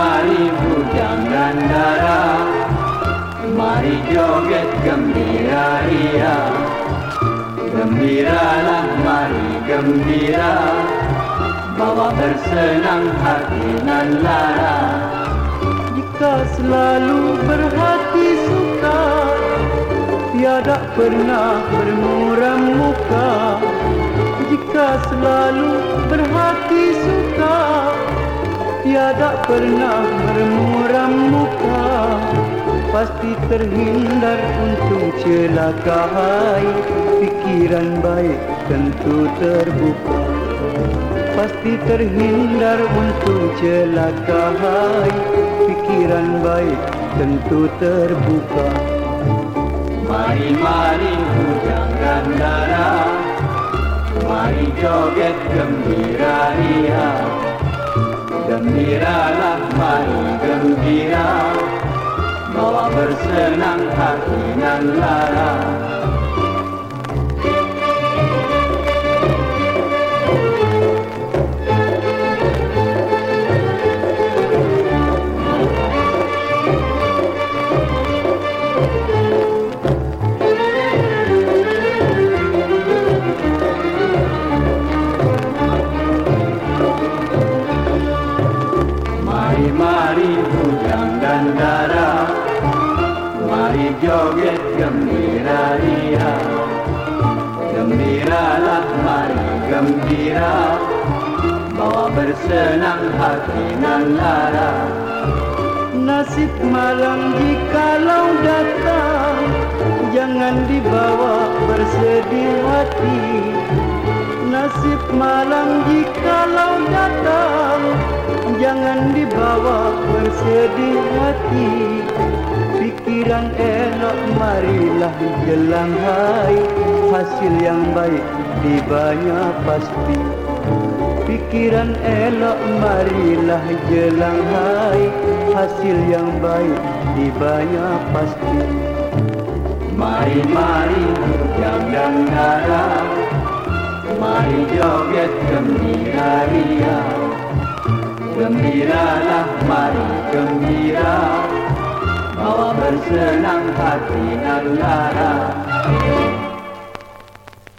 Mari bujang darah. Mari joget gembira ria Gembiralah mari gembira. Bawa bersenang hati nan lara. Jika selalu berhati suka Tiada pernah bermuram Tiada pernah bermuram muka. Pasti terhindar untuk celakai Pikiran baik tentu terbuka. Pasti terhindar untuk celakai Pikiran baik tentu terbuka. Mari-mari hujang dan darah. Mari joget gembira ria Gembiralah mari gembira. Bawa bersenang hati nan lara darah. Mari joget gembira ria Gembiralah mari gembira. Bawa bersenang hati nan lara. Nasib malam jikalau datang Jangan dibawa bersedih hati Nasib malam jikalau datang Jangan dibawa bersedih hati. Pikiran elok marilah jelang hai. Hasil yang baik di banyak pasti. Pikiran elok marilah jelang hai. Hasil yang baik di banyak pasti. Mari-mari Mari joget gembira ria Gembiralah mari gembira. Bawa bersenang hati nan lara